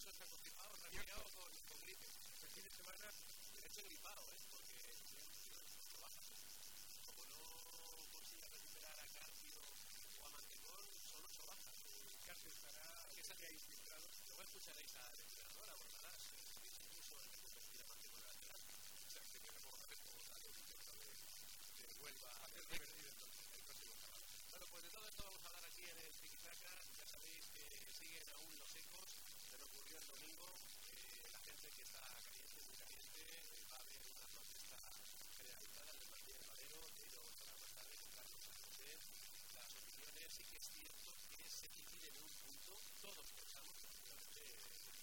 Alonso está constipado, resfriado con, con gripe. El fin de semana, de hecho, gripado, ¿eh? Porque como no consigue recuperar a Carpio o a Mantegón, son ocho bajas. Carpio estará, que se haya infiltrado. Luego escucharéis a la entrenadora, Bordarás, que incluso el reconvertir a Mantegón lateral. O sea, que tiene como tal de, de Huelva. Hacer revertido entonces. Bueno, pues de todo esto vamos a hablar aquí en el Tiquitaca. Ya sabéis que siguen aún los ecos de lo ocurrió el domingo. Eh, la gente que está caliente, muy caliente, eh, va a haber una protesta generalizada en el del Valero. De ello vamos a hablar más tarde con José. Las opiniones sí que es cierto que se dividen en un punto. Todos pensamos que efectivamente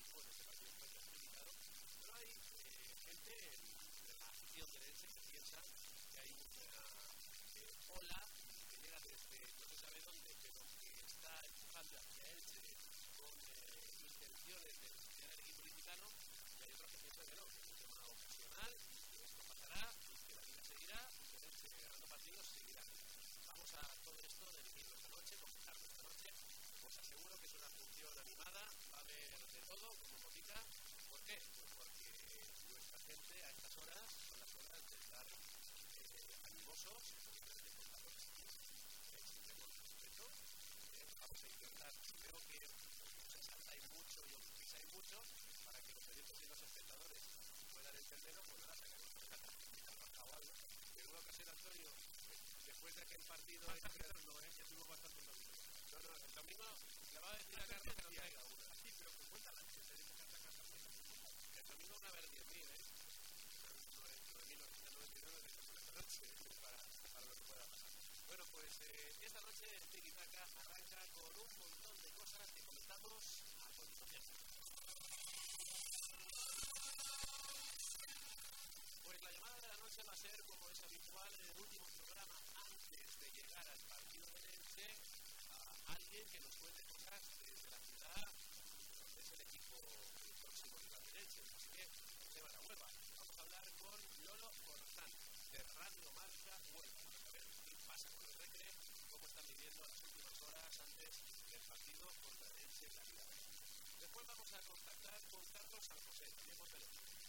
este partido fue clasificado. Pero hay eh, gente en, la afición de Elche que piensa que hay una ola llega desde no se sabe dónde, pero que está empujando hacia Elche con eh, intenciones de y hay otros que piensan que no, que es un tema que esto pasará, que la vida seguirá, que partidos seguirá. Vamos a todo esto de dirigirlo esta noche, comentarlo esta noche. Os aseguro que es una función animada, va a haber de todo, como botica. ¿Por qué? Pues porque nuestra gente a estas horas son las horas de estar eh, animosos, intentar, creo que os exaltáis mucho y os mucho para que los periodistas y los espectadores entenderlo, pues nada, sacarnos o algo. En una ocasión, Antonio, después de aquel partido... No, ¿eh? ya bastante No, no, el domingo le va a decir a Carlos que nos traiga una. Sí, pero que cuéntala, que te dice carta carta. El domingo van a haber 10.000, ¿eh? 9.999 de esta noche para, para lo que pueda pasar. Bueno, pues eh, esta noche el Tiquitaca arranca con un montón de cosas que comentamos a continuación. La llamada de la noche va a ser, como es habitual en el último programa, antes de llegar al partido de Elche, a alguien que nos cuente cosas desde la ciudad donde es el equipo próximo rival de Elche. Así que se va a Huelva. Vamos a hablar con Lolo Forzán, de Radio Marca Huelva pasa con el Recre, cómo están viviendo las últimas horas antes del partido contra el en la Liga Después vamos a contactar con Carlos San José, también por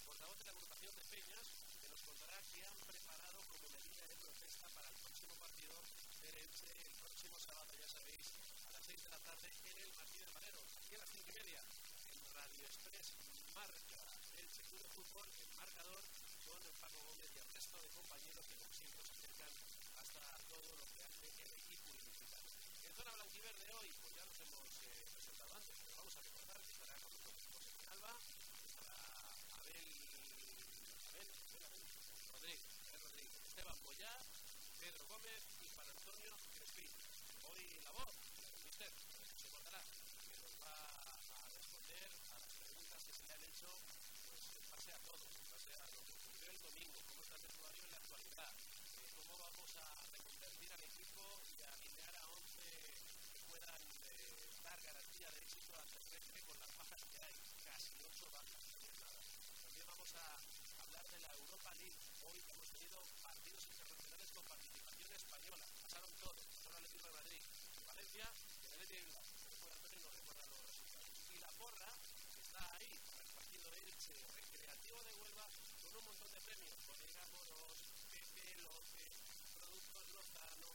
portavoz de la agrupación de Peñas, nos contará qué han preparado como medida de protesta para el próximo partido del Elche el próximo sábado, ya sabéis, a las 6 de la tarde en el Martín de Valero, aquí a las 5 y media, en Radio Express Marca, el Club de Fútbol, el marcador, con el Paco Gómez y el resto de compañeros que como siempre se acercan hasta todo lo que hace el equipo municipal. En zona blanquiverde hoy, pues ya nos hemos eh, presentado antes, pero vamos a recordar que estará con nosotros José Alba, estará Abel, Abel, Abel, Abel Rodríguez, Abel Rodríguez, Esteban Boyá, Pedro Gómez y Juan Antonio Crespín. Hoy la voz, mister, se contará, que nos va a responder a las preguntas que se le han hecho pues, en base a todo, en base a lo que ocurrió el domingo, cómo está el vestuario en la actualidad, cómo vamos a reconvertir al equipo y a alinear a 11 que puedan eh, dar garantía de éxito al terrestre con las bajas que hay, casi 8 bajas. También vamos a hablar de la Europa League. Hoy hemos tenido partidos internacionales con española. Pasaron todos. Pasaron Atlético de Madrid, Valencia y el Atlético de Bilbao. Nos recuerda los resultados. Y la porra está ahí para el partido de Elche Recreativo de Huelva con un montón de premios. Bodega Moros, Pepe López, Productos Lozano,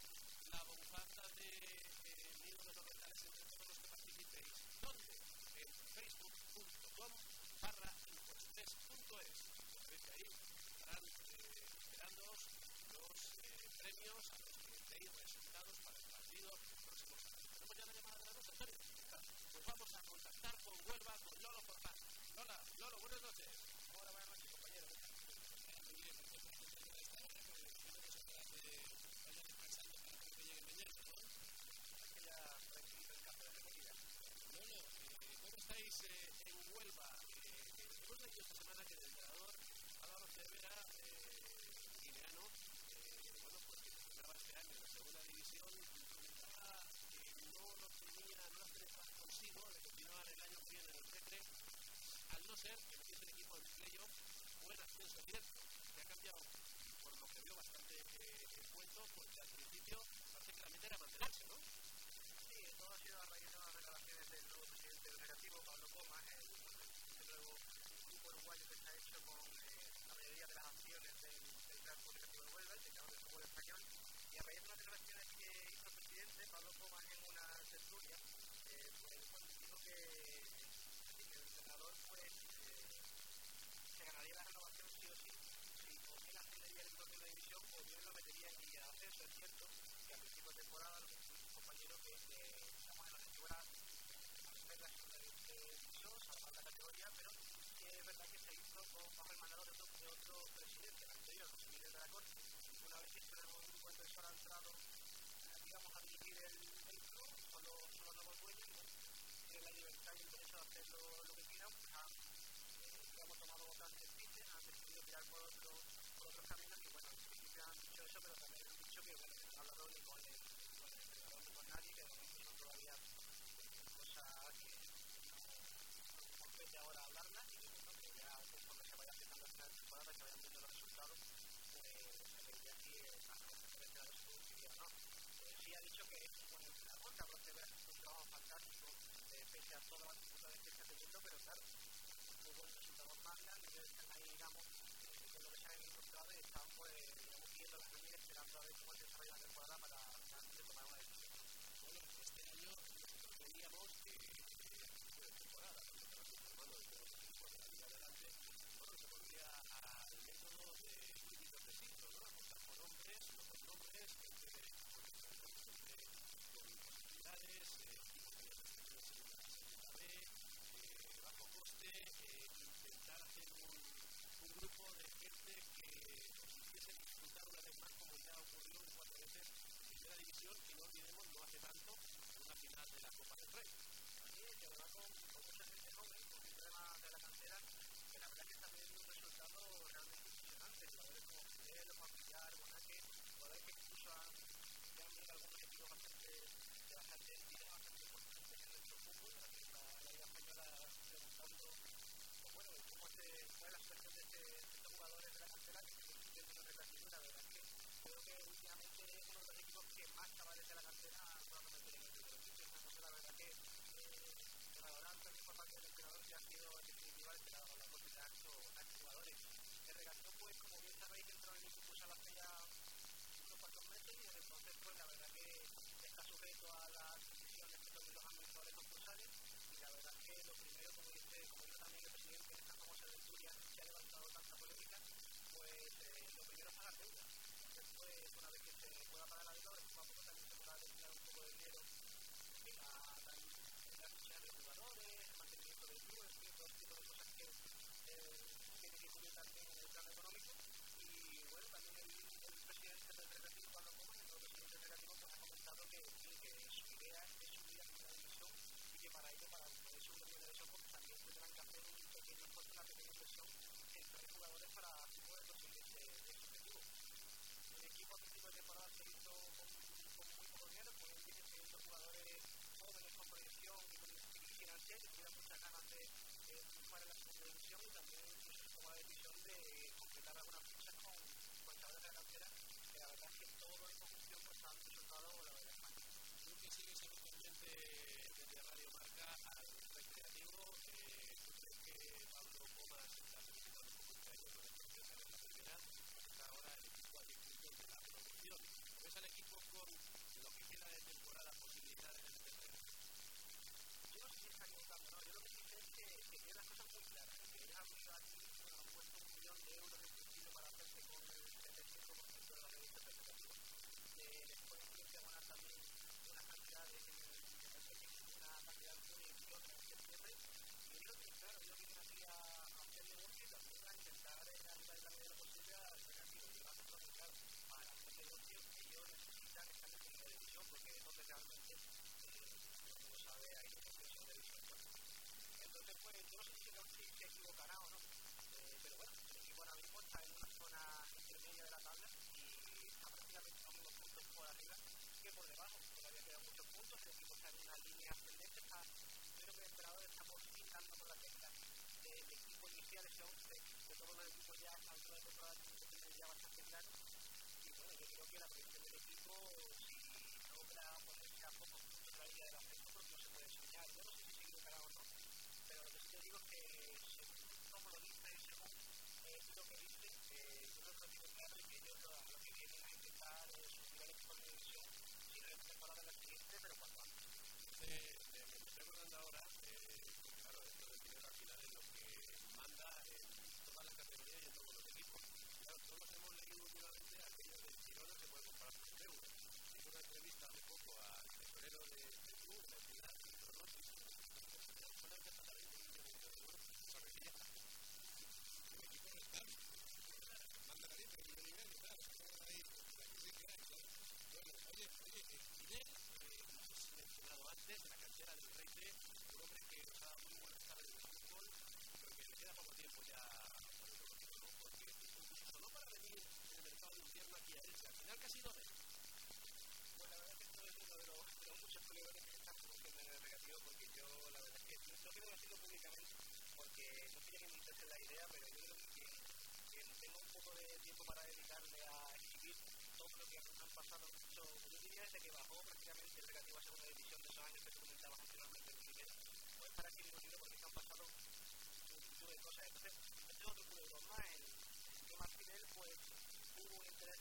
la bufanda de eh, libros locales entre todos los que participéis. ¿Dónde? En facebook.com barra. Sabéis que ahí estarán eh, esperando los eh, premios resultados para el partido próximo sábado. ¿Tenemos ya la llamada de la noche, Antonio? Pues vamos a contactar con Huelva, con Lolo Formal. Lola, Lolo, buenas noches. Hola, buenas noches, compañero. Muy bien, vaya descansando para que llegue mañana, ¿no? que ya tranquilito en casa de recogida. Lolo, eh, ¿cómo estáis eh, en Huelva? Eh, hemos leído esta semana que el entrenador Álvaro Cervera, eh, guineano, eh, bueno, pues que funcionaba este año en la segunda división, comentaba que no lo tenía, no lo tenía consigo de continuar el año que viene en el Recre, al no ser que empiece el equipo en playoff o en ascenso directo, que ha cambiado por lo que veo bastante eh, el cuento, porque al principio parece que la meta era mantenerse, ¿no? Sí, todo ha sido a raíz de las declaraciones del nuevo presidente del negativo, Pablo Comas, el fallo que se ha hecho con eh, la mayoría de las acciones del, del Real Comunicativo de Huelva, el decano del fútbol español, y a raíz de unas declaraciones que hizo el presidente, Pablo Comas, en una tertulia, eh, pues, dijo que, que el entrenador pues, eh, se ganaría la renovación sí o sí, si o bien ascendería el equipo de la división o bien lo metería en guía de ascenso. Es cierto que a principio de temporada, lo que un compañero que, que estamos en la temporada, hacer la segunda división, salvar la categoría, pero sí es verdad que se hizo con, bajo el mandato de otro, de presidente, el anterior, José Miguel de la Corte. Una vez que tenemos un grupo inversor ha entrado, eh, digamos, a dirigir el, el club, son los, nuevos dueños, tienen la libertad y el derecho de hacer lo, lo que quieran, pues han, eh, tomado bastantes fiches, han decidido tirar por, otro, por otros caminos, y bueno, en principio han dicho eso, pero también que, bueno, no han hablado ni con el, con el entrenador ni con nadie, que de momento todavía cosas que no compete ahora hablarlas, y que bueno, que ya conforme se vaya acercando la de temporada, se vayan viendo los resultados, pues se vería si el entrenador se produciría o no. Eh, sí ha dicho que es un buen entrenador, que Carlos Tevez ha hecho un trabajo fantástico, eh, pese a todas las dificultades que está teniendo, pero claro, tuvo resultados más grandes, están ahí, digamos, eh, con lo que se han encontrado y están, pues, گرما بڑا مزہ آپ primera división, que no olvidemos, no hace tanto, una final de la Copa del Rey. Así es, que va con, con mucha gente joven, con un tema de la cantera, que la verdad que está teniendo un resultado realmente impresionante. Jugadores como Fidel, Juan Villar, Bonaque, jugadores que incluso han, ya han algunos bastante, de bastante entidad, bastante importantes en nuestro fútbol, la, la, la Liga Española preguntando pues bueno, cómo se, fue la situación de, este, de estos jugadores de la cantera que se convirtieron en. La verdad que creo que últimamente uno de los equipos que más de la cantera el la verdad que eh, valorar también por que ha sido en definitiva el que la oportunidad a estos jugadores. El pues, como bien sabéis, entró en el equipo solo hace ya unos cuantos meses y entonces, pues, la verdad que está sujeto a las decisiones que los administradores concursales y la verdad que lo primero, como dice, como también el presidente ha levantado tanta polémica, pues eh, lo primero es pagar. Después, una vez que se la deuda, después a poco también se podrá destinar un poco de dinero en la, la, la ficha de jugadores, el mantenimiento del club, en fin, todo este tipo de cosas que eh, tiene que cubrir también en el plano económico. Y bueno, también el, el presidente del Recreativo, Pablo Comas, el presidente del Recreativo, pues ha comentado que, que su idea es subir a primera división y que para ello, para poder subir a primera división, pues también tendrán que hacer un pequeño esfuerzo, una pequeña inversión en tres jugadores para poder conseguir ese, objetivo. El equipo a principio de temporada se hizo con, con muy poco dinero, con 16 jugadores jóvenes con proyección y con financiera que tuvieran muchas ganas de, en la división y también tomó la decisión de completar algunas fichas con, con chavales de la cantera que la verdad es que todo en conjunción pues resultado la verdad. Tú que sigues habitualmente desde Radio Marca recreativo, eh, ¿tú crees que Pablo Comas está solicitando un poco este año con el proceso de la primera? Está ahora el equipo a 10 puntos de la promoción. ¿Ves al equipo con lo que queda de temporada posibilidades en el terreno? yo no sé si está equivocando no, yo lo que sí sé es que, que muy claras, que ellos han puesto un millón de euros en para hacerse con el 75% de la. Eh, que también unas cantidades en el, una cantidad inyección en septiembre, y tienen claro, ellos vienen aquí a, a hacer negocio y también a intentar eh, en la medida de lo posible al recreativo. Y lo hacen todo muy claro, para hacer negocio ellos necesitan estar en porque es donde realmente no sabe ahí en expresión de visión pues yo no sé si, se equivocará o no eh, pero bueno el equipo ahora mismo está en una zona intermedia de la tabla y está prácticamente a unos puntos por arriba que por debajo todavía quedan muchos puntos el equipo está en una línea ascendente está creo que el emperador fin dando por la tecla del equipo inicial ese 11 que todos los equipos ya esta altura de temporada tienen ya bastante claro y bueno yo creo que la proyección del equipo si logra ponerse a pocos puntos la línea del ascenso porque no se puede soñar. Yo no sé si se equivocará o no, yo digo que según cómo lo viste, según eh, lo que viste, eh, yo creo que tiene claro que ellos lo, lo que vienen a intentar es subir al equipo de división, si no es temporada la siguiente, pero cuanto antes. Eh, eh, me estoy acordando ahora, eh, claro, esto del dinero al final es lo que manda en todas las categorías y en todos los equipos. Claro, todos hemos leído últimamente aquello del Girona que puede comparar con Final casi dos veces. Pues la verdad es que esto es uno de los, de los muchos problemas que están produciendo en el negativo, porque yo la verdad es que no quiero decirlo públicamente, porque no quiero que me la idea, pero yo creo que, que tengo un poco de tiempo para dedicarme a escribir todo lo que han pasado. Yo, yo diría desde que bajó prácticamente el negativo a segunda división de esos años que tú comentabas anteriormente en primera, para escribir un libro porque se han pasado multitud de cosas. Entonces, este es otro puro más. El, el más Fidel, pues hubo un interés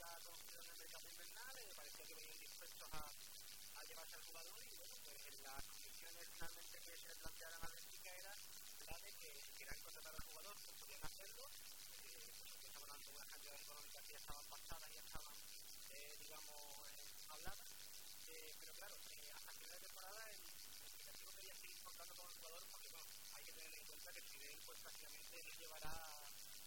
Benfica conocido en el mercado invernal, eh, parecía que venían dispuestos a, a llevarse al jugador y bueno, pues en las condiciones finalmente que se plantearan al Benfica era la de que si querían contratar al jugador, pues podían hacerlo, eh, pues estaban de unas cantidades económicas que ya estaban pasadas, ya estaban, eh, digamos, eh, habladas, eh, pero claro, eh, hasta final de temporada el, Negativo quería seguir contando con el jugador porque bueno, hay que tener en cuenta que Fidel pues prácticamente no llevará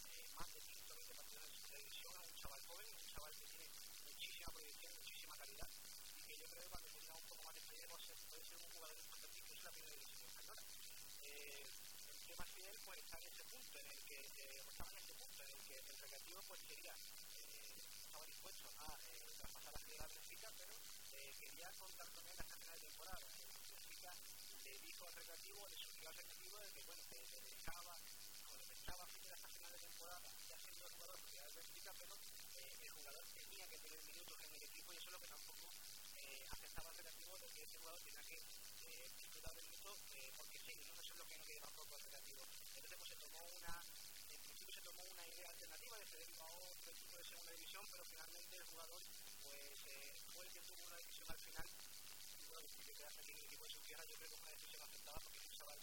eh, más de 15 o 20 partidos en su televisión a un chaval joven, que tiene muchísima proyección, muchísima calidad y que yo creo que cuando tenga un poco más de experiencia puede ser un jugador importante incluso en la primera división española. Eh, el tema Fidel pues está en ese punto en el que eh, estaba en ese punto en el que el recreativo pues quería eh, estaba dispuesto a traspasar la filial de Benfica pero quería contar con él hasta final de temporada Benfica le dijo al recreativo le surgió al recreativo de que bueno que le dejaba o le dejaba Fidel hasta final de temporada ya siendo el jugador propiedad del Benfica pero eh, jugador tenía que tener minutos en el equipo y eso es lo que tampoco eh, aceptaba el recreativo de que ese jugador tenía que eh, disfrutar del minuto eh, porque sí, ¿no? eso es lo que no quería tampoco el recreativo entonces pues se tomó una en principio se tomó una idea alternativa de ceder a otro equipo de segunda división pero finalmente el jugador pues eh, fue el que tuvo una decisión al final y bueno, decidió quedarse aquí en el equipo de su tierra yo creo que es una decisión aceptada porque es un chaval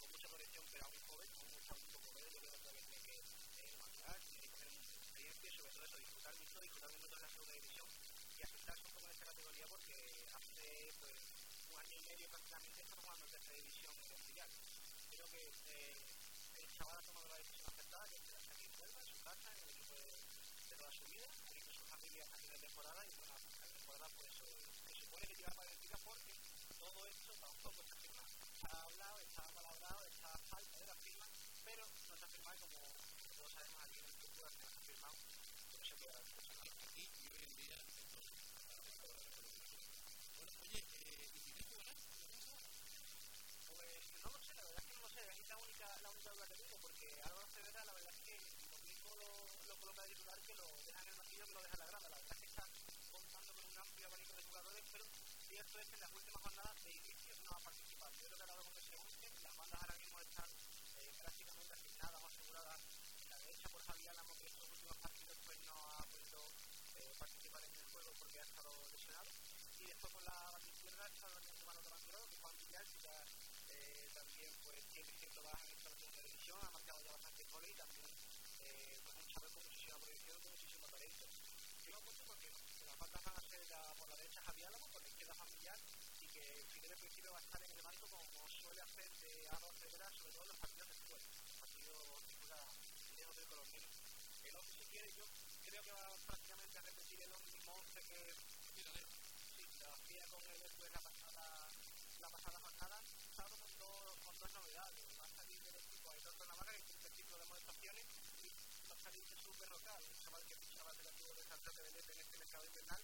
con mucha proyección pero aún joven, aún está un poco joven yo creo que todavía tiene que eh, madurar, tiene que coger experiencia y sobre todo eso, disfrutar mucho, disfrutar de minutos en la segunda división y aceptarse un poco en esta categoría porque hace pues un año y medio prácticamente está jugando en tercera división en el mundial creo que eh, el chaval ha tomado la decisión aceptada que es aquí en Huelva, en su casa, en el equipo de, de toda su vida, aquí con su familia hasta final de temporada y bueno, final de temporada pues eh, se supone que lleva para Benfica porque todo esto tampoco está firmado está hablado, está palabrado, está a falta de la firma pero no está firmado como todos sabemos aquí en el firmado eso. Pues no de el un de de a que ha dado prácticamente asignadas o aseguradas en la derecha por Javier que estos últimos partidos pues no ha podido eh, participar en el juego porque ha estado lesionado, y después por la banda izquierda está el hermano delantero, que Juan Villar, que ya eh, también pues tiene cierto baja en esta segunda división, ha marcado ya bastante goles y también eh, pues un chaval con muchísima proyección, con muchísimo talento. Yo apuesto porque que las bandas van a ser la, por la derecha Javier Álamo, por la izquierda familiar y que Fidel principio va a estar en el banco como suele hacer de Álvaro Cervera, sobre todo en los partidos de fútbol, partidos titula lejos del colombiano. El 11 si quiere yo creo que va prácticamente a repetir el mismo 11 que Mírale. sí, lo hacía con él después la pasada la pasada jornada, salvo con dos, con dos novedades. Va a salir del equipo Aitor Navarra, que cumple el ciclo de demostraciones, y va a salir Jesús Berrocal, un chaval que fichaba el relativo de Santa de Belén en este mercado invernal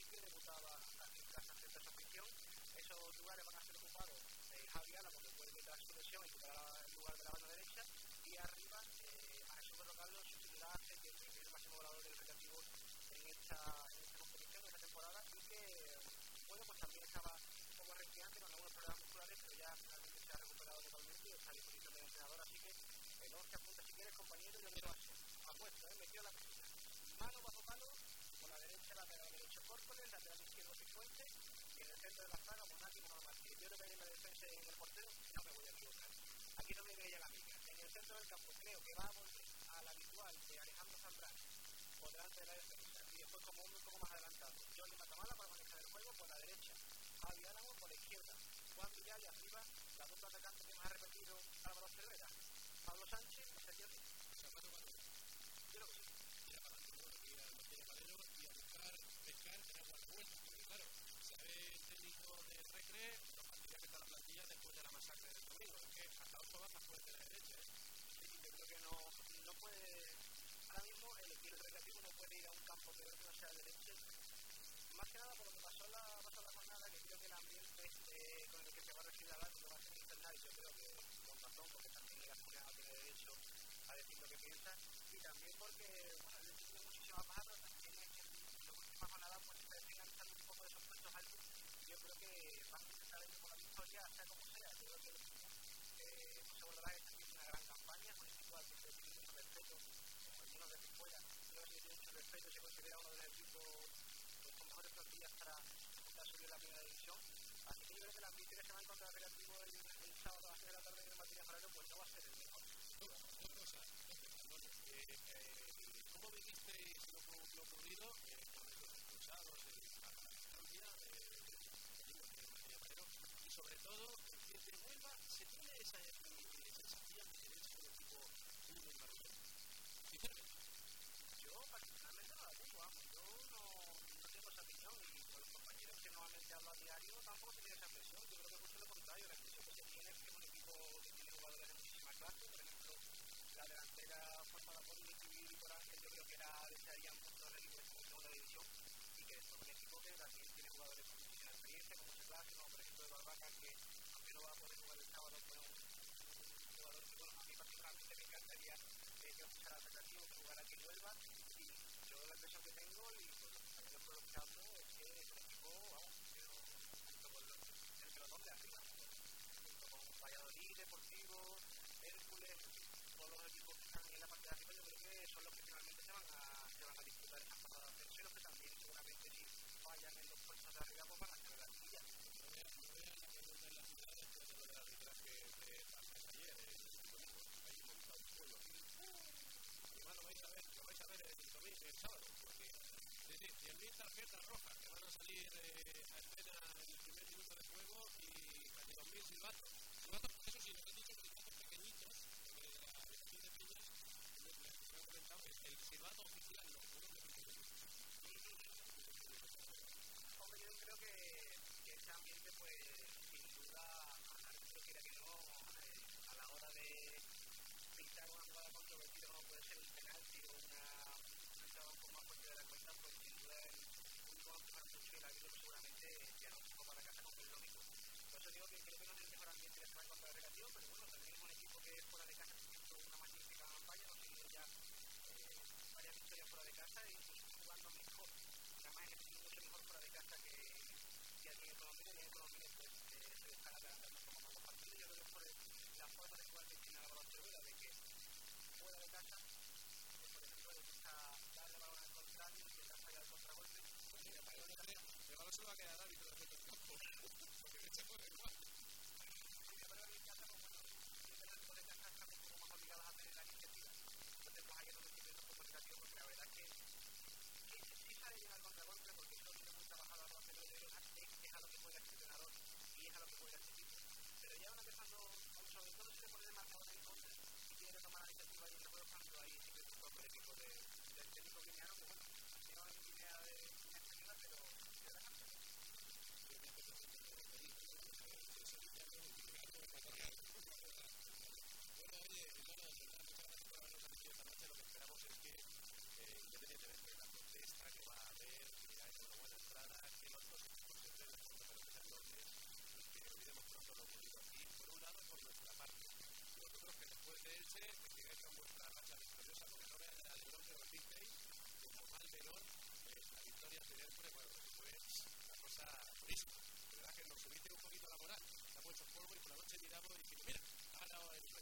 y que debutaba en casa frente a su afición. Esos lugares van a ser ocupados eh, Javi Álamo, que vuelve tras su lesión y ocupará el lugar de la banda derecha, y arriba eh, a Jesús Berrocal lo sustituirá a que es el máximo volador del relativo en esta competición, en esta temporada, y que, bueno, pues también estaba un poco renqueante con algunos problemas musculares, pero ya finalmente se ha recuperado totalmente y está disposición del entrenador, así que el 11 apunta si quieres, compañero, y lo que va a ser. A puesto, ¿eh? la piscina. Mano bajo palo, por la derecha lateral derecho Córcoles, lateral izquierdo Cifuentes, y en el centro de la zaga Monati Mohamed Martínez. Yo creo que en la defensa en el portero no me voy a equivocar. Aquí no me veía la amiga. En el centro del campo creo que va a volver al habitual de Alejandro Zambrano por delante de la defensa y después como un poco más adelantado. Jordi Matamala para manejar el juego por la derecha, Javi Álamo por la izquierda, Juan Villar y arriba la dupla atacante que más ha repetido Álvaro Cervera. Pablo Sánchez, no sé qué Zapato para Yo creo que sí. ir a Paladino, ir al Martín Valero y a buscar pescar en agua revuelta. Porque claro, sabe el técnico de Recre lo facilidad que está la plantilla después de la masacre del domingo. Es que hasta ocho bajas puede de la derecha. ¿eh? Sí, yo creo que no, no puede. Ahora mismo el equipo recreativo no puede ir a un campo que no sea el derecho. Más que nada por lo que pasó la, pasó la jornada, que creo que el ambiente eh, con el que se va a recibir al árbitro va a ser infernal yo creo que con razón, porque también el aficionado tiene derecho a decir lo que piensa y también porque, bueno, el equipo tiene muchísimas bajas, pero también que en la última jornada pues se lanzando un poco de esos puestos altos yo creo que van a intentar ir por la victoria, sea como sea. Yo creo que eh, se volverá a una gran campaña, el equipo al que se tiene mucho respeto, como algunos desde fuera, creo que tiene mucho respeto, se considera uno de los equipos con mejores plantillas para intentar subir la primera división. Así que yo creo que la ambición que va a encontrar relativo el, el sábado a las 6 de la tarde en el Martínez Valero pues no va a ser el mejor. Eh, eh, ¿Cómo vivisteis lo, ocurrido eh, con los expulsados en la distancia y sobre todo desde Huelva se tiene esa eh, sensación de que es un equipo muy muy marrón? Sinceramente. Yo particularmente no la tengo, vamos, yo no, no tengo esa opinión y con los compañeros que normalmente hablo a diario tampoco se tiene esa impresión. Yo creo que justo lo contrario, la impresión que tiene es que un equipo que tiene jugadores de muchísima clase, por ejemplo, la delantera formada por Nicky y por Ángel, yo creo que era desearía un puesto de equipo en segunda división y que es un equipo que también tiene jugadores con muchísima experiencia, como Seclas, como por ejemplo no va a poder jugar el sábado, que, bueno, a mí eh, que fuera que y yo la impresión que tengo y por con los que es un equipo, vamos, junto con los, el pelotón de arriba, junto con Valladolid, Deportivo, Hércules, todos los equipos que están en la parte de arriba, yo creo que son los que finalmente se van a, se van a disputar esa jornada terceros, que también seguramente si fallan en los puestos de arriba, pues van a tener la silla. El domingo, es decir, 100.000 tarjetas rojas que van a salir eh, a escena en el primer minuto de juego y casi 2.000 silbatos. Silbatos, eso sí, nos han dicho que silbatos pequeñitos, porque la Federación de Peñas, lo han comentado, es el silbato oficial, no, de pequeños. Hombre, yo creo que, que ese ambiente, pues, sin duda, al árbitro quiera que no, eh, a la hora de pintar una jugada controvertida como puede ser un penalti o una, una entrada un poco más fuerte de la cuenta, pues sin duda el público va a empujar mucho y el árbitro seguramente ya no va para casa como es lógico. Por eso digo que creo que no es el mejor ambiente que se va a encontrar relativo, pero bueno, también es un equipo que fuera de casa ha hecho una magnífica campaña, ha seguido ya eh, varias victorias fuera de casa y jugando mejor. Además, es que mucho mejor fuera de casa que, que aquí en Colombia y en Colombia pues eh, se están adelantando poco más partidos. Yo creo que por el, la forma de jugar que tiene Álvaro Cervera, de que fuera de casa, que por ejemplo le gusta darle balón al contrario intentar fallar el contragolpe. Pues mira, para el El se va a quedar árbitro de porque le echamos pues bueno, ahí porque que, que muy trabajado que es a lo que el entrenador y es a lo que juega el equipo. Pero ya empezando, sobre todo si el marcador en y que tomar la ahí que técnico guineano, que línea exterior, pero se da campeón. Bueno, oye, Lolo, de verdad, muchas gracias por habernos asistido esta noche. Lo que esperamos es que, eh, independientemente de la protesta que va a haber, que haya una buena entrada, que los dos equipos se estén con referencia enormes y que olvidemos pronto lo ocurrido aquí, por un lado, por nuestra parte. Y vosotros que después de Elche, que sigáis con vuestra racha victoriosa, porque no vean al León que recisteis, como mal menor, eh, la victoria Dentro, bueno, pues fue una cosa durísima. De verdad que nos subiste un poquito la moral. Estamos hechos polvo y por la noche miramos y dijimos, mira, ha ganado el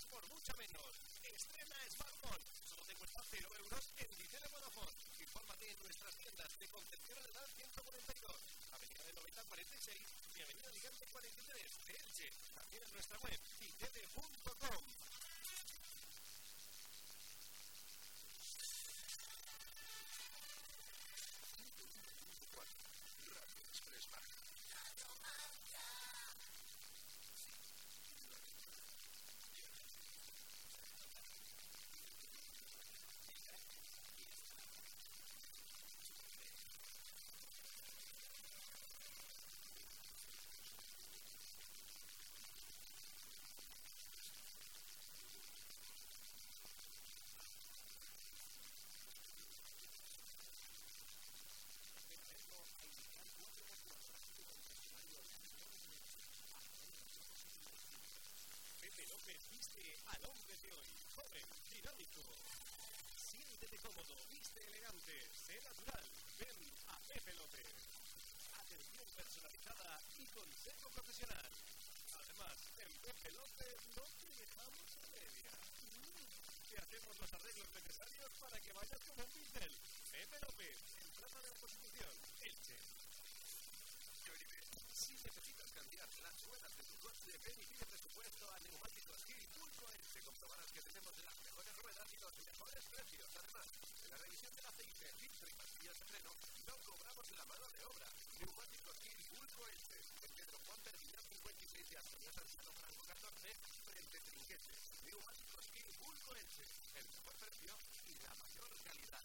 por mucho menos. Estrena smartphone. Solo te cuesta 0 euros en Dicele Vodafone. Infórmate en nuestras tiendas de Concepción Edad 142, Avenida de 9046 y Avenida Gigante 43 de Elche. También en nuestra web Cómodo, viste elegante, sé natural. Ven a Pepe López. Atención personalizada y consejo profesional. Además, en Pepe López no te dejamos a media. Te hacemos los arreglos necesarios para que vayas como un pincel. Pepe López, en Plaza de la Constitución, Elche. Cambiar las ruedas de tu coche, y pide presupuesto a Neumáticos Gil Pulco Se Comprobarás que tenemos las mejores ruedas y los mejores precios. Además, en la revisión del aceite, filtro y pastillas de freno, no cobramos la mano de obra. Neumáticos Gil Pulco Elche. En Pedro Juan Terminal 56 de Antonio Santiago Franco 14, frente Trinquete. Neumáticos Gil Pulco Elche. El mejor precio y la mayor calidad.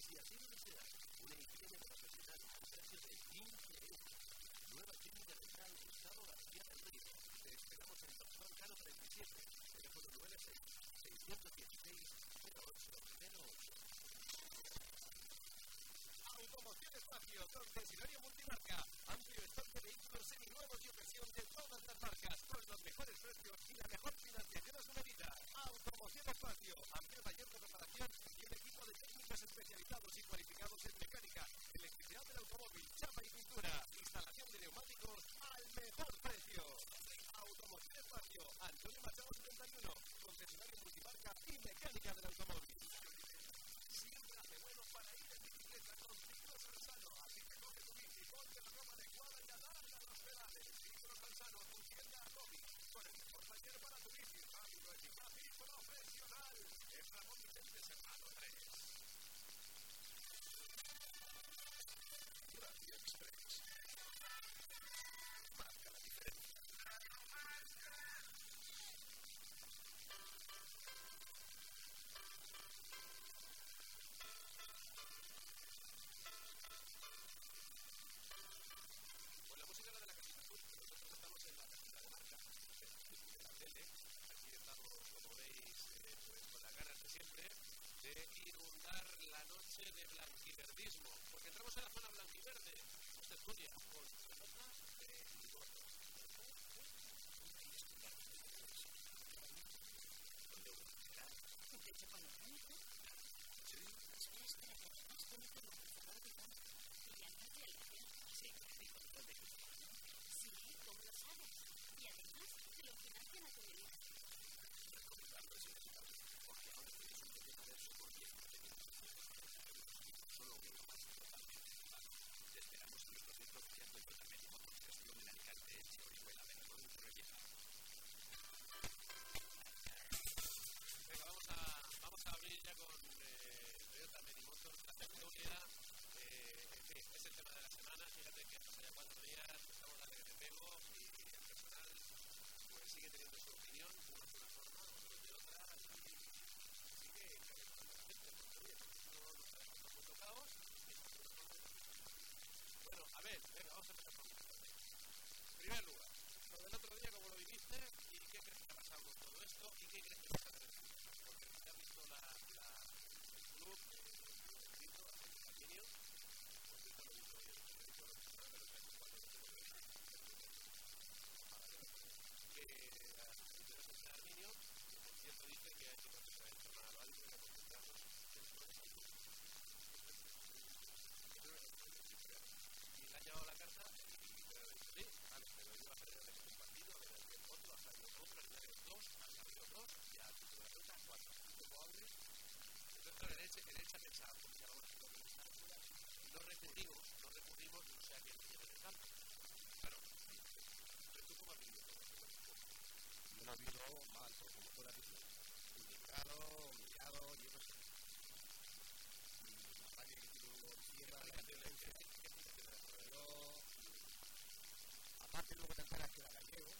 y si así lo deseas, una higiene profesional a un precio de 15 euros. Nueva clínica dental Gustavo García del Río. Te esperamos en Pastor Cano 37, teléfono 96 616 0808. Automoción Espacio, concesionario multimarca, amplio stock de vehículos seminuevos y ocasión de todas las marcas, con los mejores precios y la mejor financiación a su medida. Automoción Espacio, amplio especializados y cualificados en mecánica, electricidad del automóvil, chapa y pintura, instalación de neumáticos al mejor precio. Automoción Espacio, Antonio Machado 71, concesionario multimarca y mecánica de blanquiverdismo, porque entramos en la zona blanquiverde. pago mal, por cultura indicado, humillado, yo no sé. Que tiene izquierda, la. Aparte, luego te enteras que era gallego.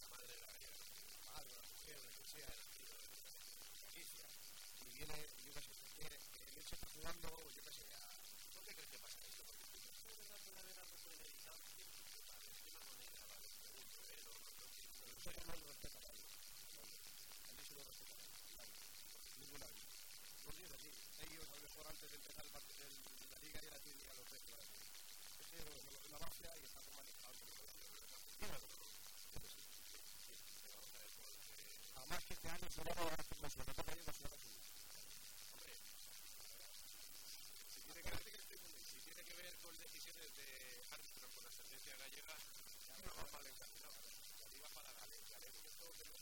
La madre era gallega, la madre, la mujer, la que sea, era tío de Y viene, yo qué sé, el hecho está jugando, yo qué sé, ¿por qué crees que pasa esto? Porque tú no puedes dar una de no lo Ninguna vez. Así. A lo mejor antes de empezar la liga la tienen los es la mafia y está como manejado. Además que este año se va a dar este concierto. Está si tiene que ver, con decisiones de árbitros con ascendencia gallega, no vale. Thank you.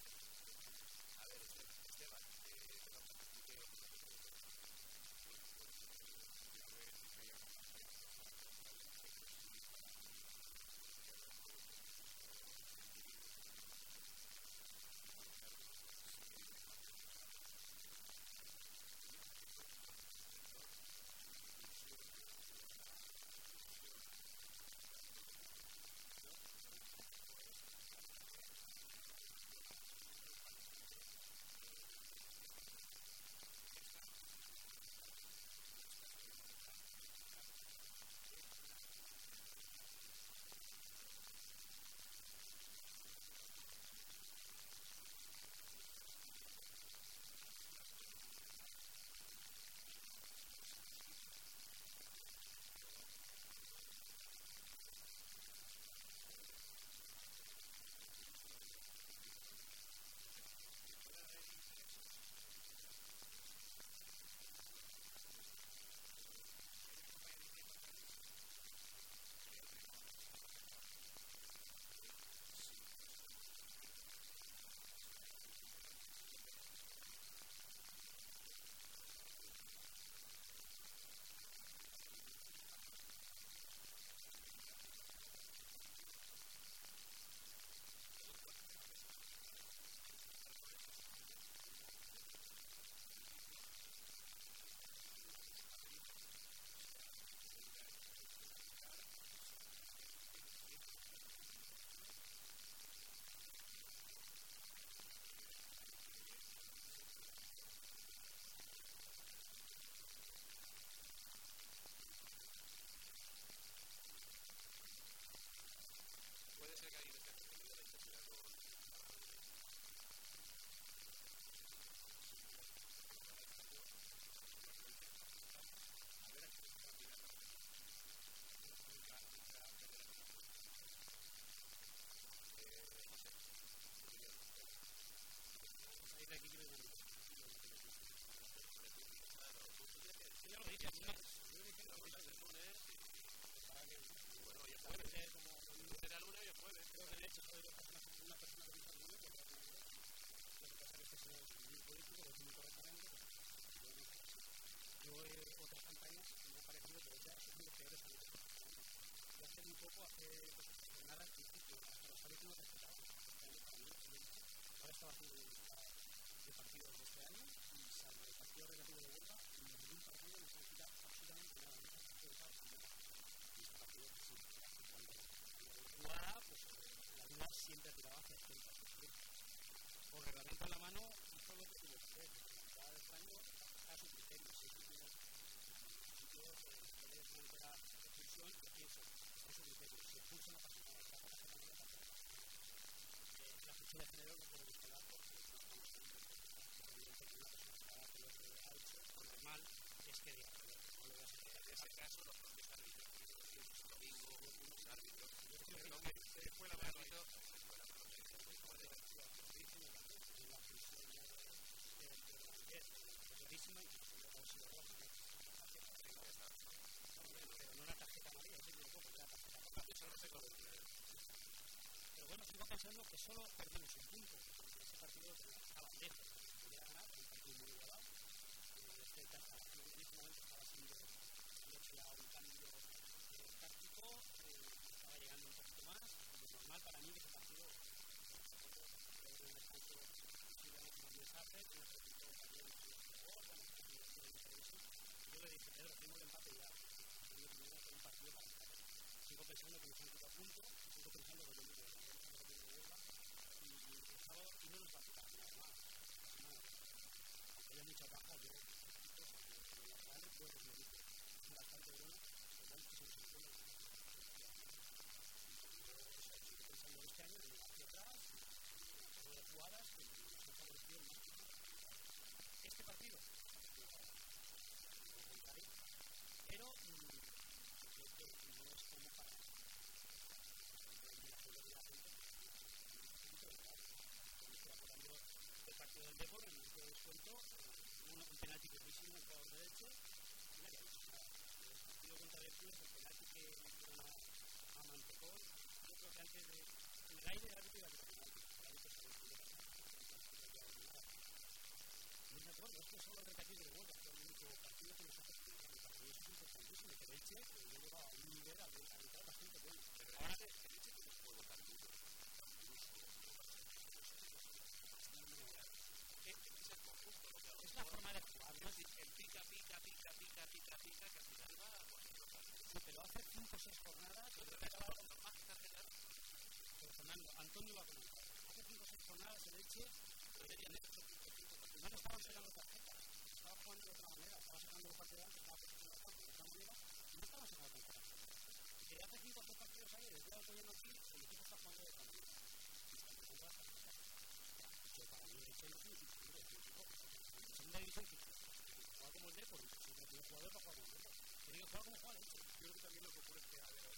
caso los propios Pero bueno, sigo pensando que solo perdemos un punto. de un nivel bastante que Leche tiene un juego tan duro, Es la forma de jugar, ¿no? El pica, pica, pica, pica, pica, pica, que al final va pero hace 5 o 6 jornadas, yo creo que más carreras. Pero Fernando, Antonio lo ha comentado. Hace 5 o 6 jornadas el Leche, lo tenían hecho. No le sacando tarjetas, estaba jugando de otra manera, estaba sacando los partidos, estaba vamos a hace 5 o 6 partidos ayer, el día el equipo está jugando de cambio. Para mí como el jugador para jugar el que jugar como juega Yo creo que también lo que ocurre es que, a ver,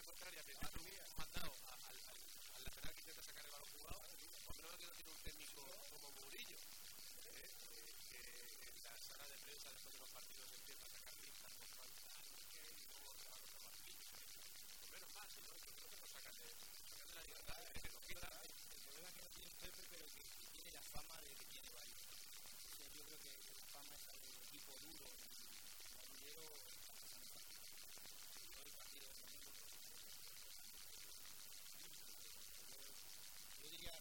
yo diría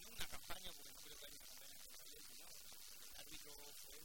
no una campaña, porque no creo que haya una campaña contra el árbitro fue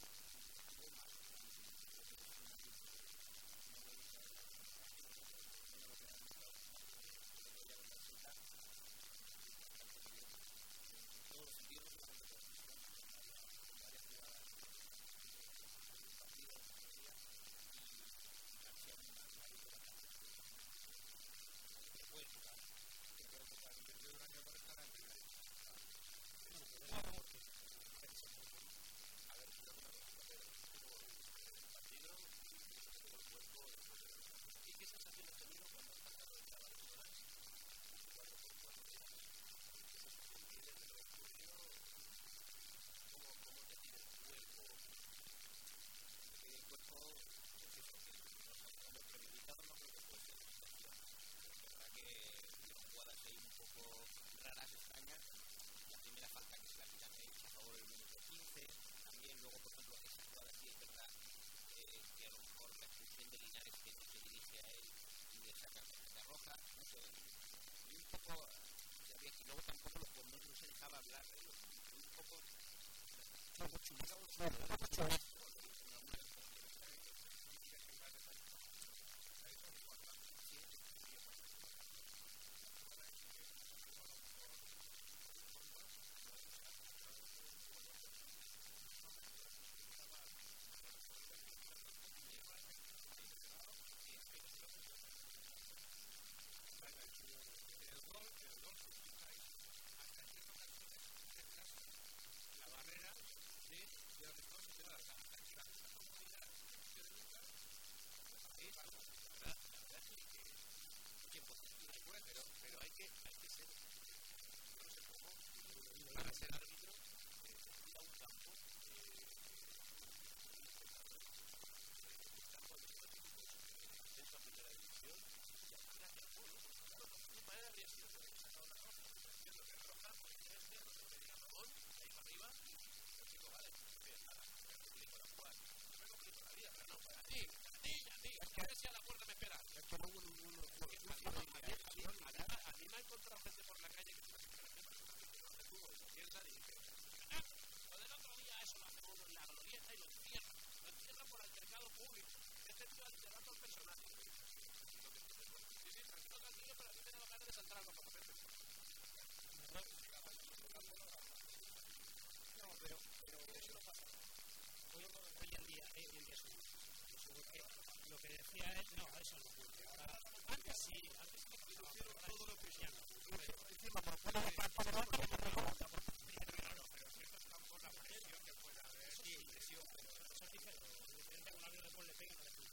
le pegan a la cruz.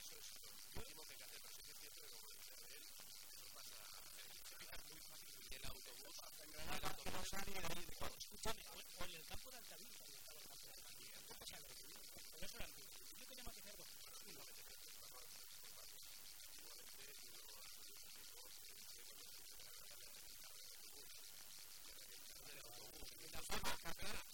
Eso, es lo último que hay que hacer, pero es cierto que como dice él, eso pasa muy fácil. Y el autobús, en Granada, que no sale de ahí de cuatro. Escúchame, o en el campo de Altavilla, que estaba el campo de Altavilla, ¿cómo sale? Pero eso era antiguo. Yo quería matizar dos cosas. Uno, la fama, campeonato.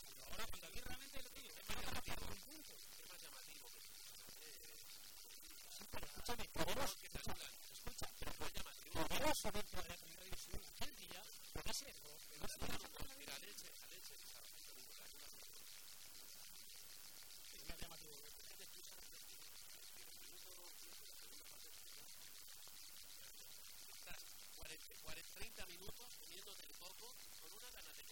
pero escúchame, escucha, pero llamativo. 30 minutos comiéndote el coco con una gana de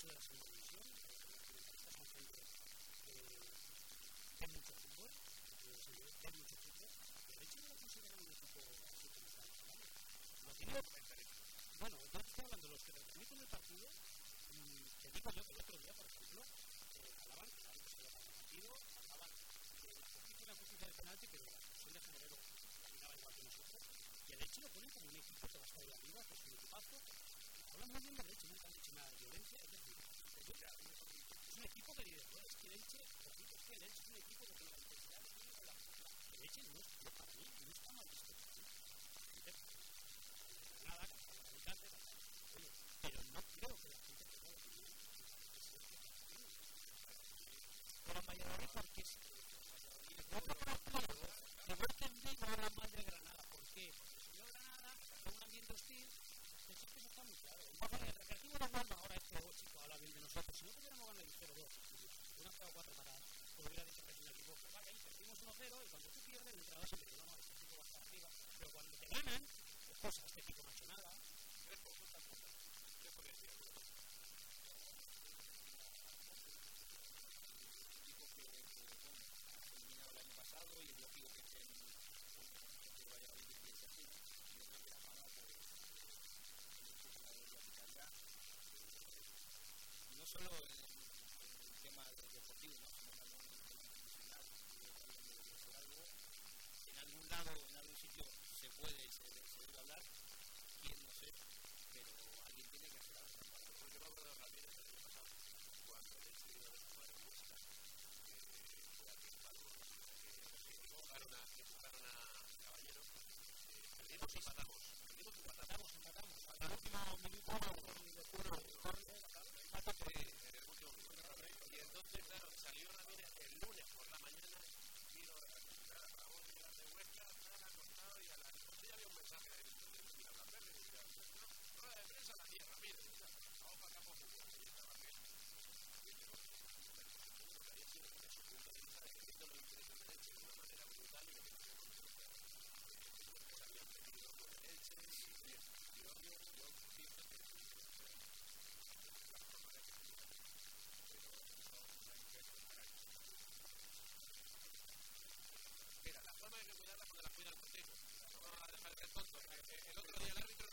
De la segunda televisión, estás al frente de mucho fútbol, de mucho fútbol, pero de hecho no lo consideran un equipo así hace tres años, ¿vale? Lo tiene Bueno, yo estoy hablando de los que transmiten el partido, te digo yo que el otro día, por ejemplo, alaban que la gente se había partido, alaban que existe una justicia de penalti, pero la son de género, la miraba igual que nosotros, que de hecho lo ponen como un equipo que va a estar ahí arriba, que es un equipazo, Hablan muy bien de Leche, nunca han dicho nada de violencia. Es es un equipo que dice, es que Leche, es que Leche es un equipo que tiene la intensidad de con la que Leche no es, para no está mal pero no creo que la gente tenga la opinión Pero Valladolid, porque es no tranquilo, que de Granada. ¿Por qué? Porque Granada, con un ambiente hostil, el chico eso está muy claro. El recreativo no gana ahora este chico habla bien de nosotros. Si no tuviéramos ganado el 0-2, una pegado cuatro paradas, pues hubiera dicho que es un equipo. Vale, ahí perdimos 1-0 y cuando tú pierdes, el entrenador siempre dice, no, este equipo va a estar arriba. Pero cuando te ganan, pues cosas, este equipo no ha hecho nada. Tres cosa. ¿Qué podría decir? pasado y es lógico que estén que Valladolid y que así. Yo creo que la fama pues no solo en, el tema deportivo, ¿no? en algún lado, en algún sitio se puede, se, se debe hablar, quién no sé, pero alguien tiene que hacer algo. Acuerdo Ramírez el año pasado, cuando decidió jugar en fue aquí en Palma, que a, Caballero, eh, perdimos y empatamos, perdimos y empatamos, empatamos, hasta el último minuto, recuerdo, empate que en el último minuto, y entonces, claro, salió Ramírez el lunes por la mañana, vino a Ramón Villar de Huesca, acostado, y a 11 ya había un mensaje del Mira Blackberry, y decía, rueda de prensa a las 10, Ramírez, vamos para acá por fútbol, y estaba aquel, defendiendo los intereses de Elche de una manera brutal y que se habían pedido por Elche y yo, yo, yo siento que Mira, la fama hay que cuidarla cuando la cuida el portero. No vamos tontos. El otro día el árbitro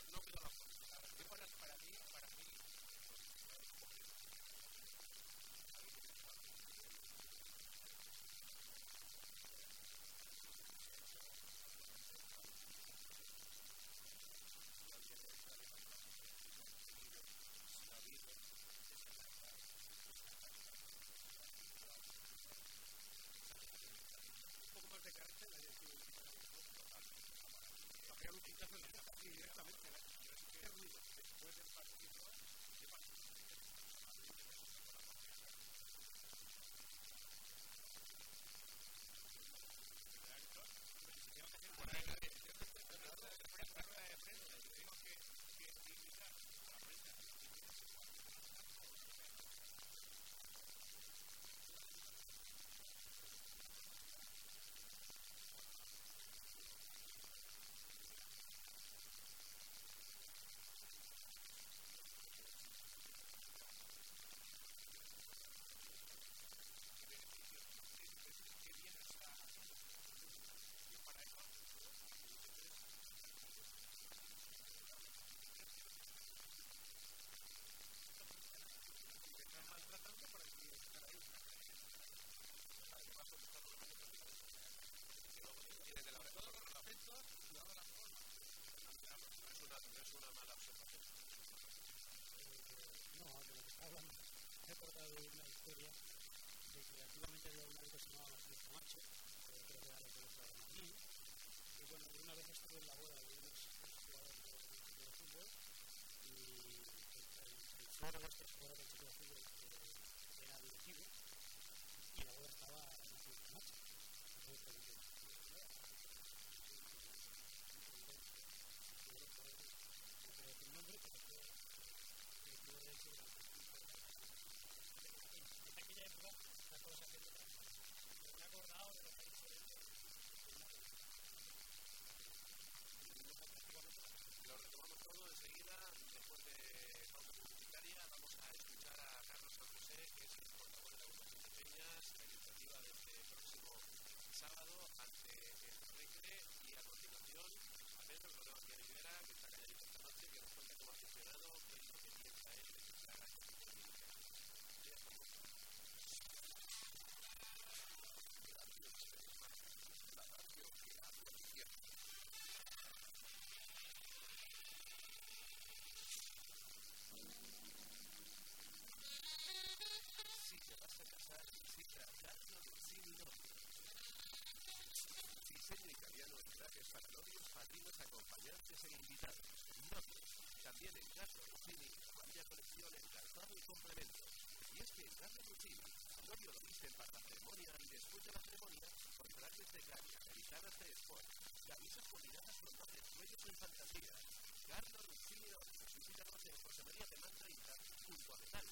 velatorio lo visten para la ceremonia y después de la ceremonia con trajes de caña, evitadas de sport, camisas combinadas con dobles cuellos en fantasía. Carlos Lucilio, visita José María de Mantrita, junto a Metal,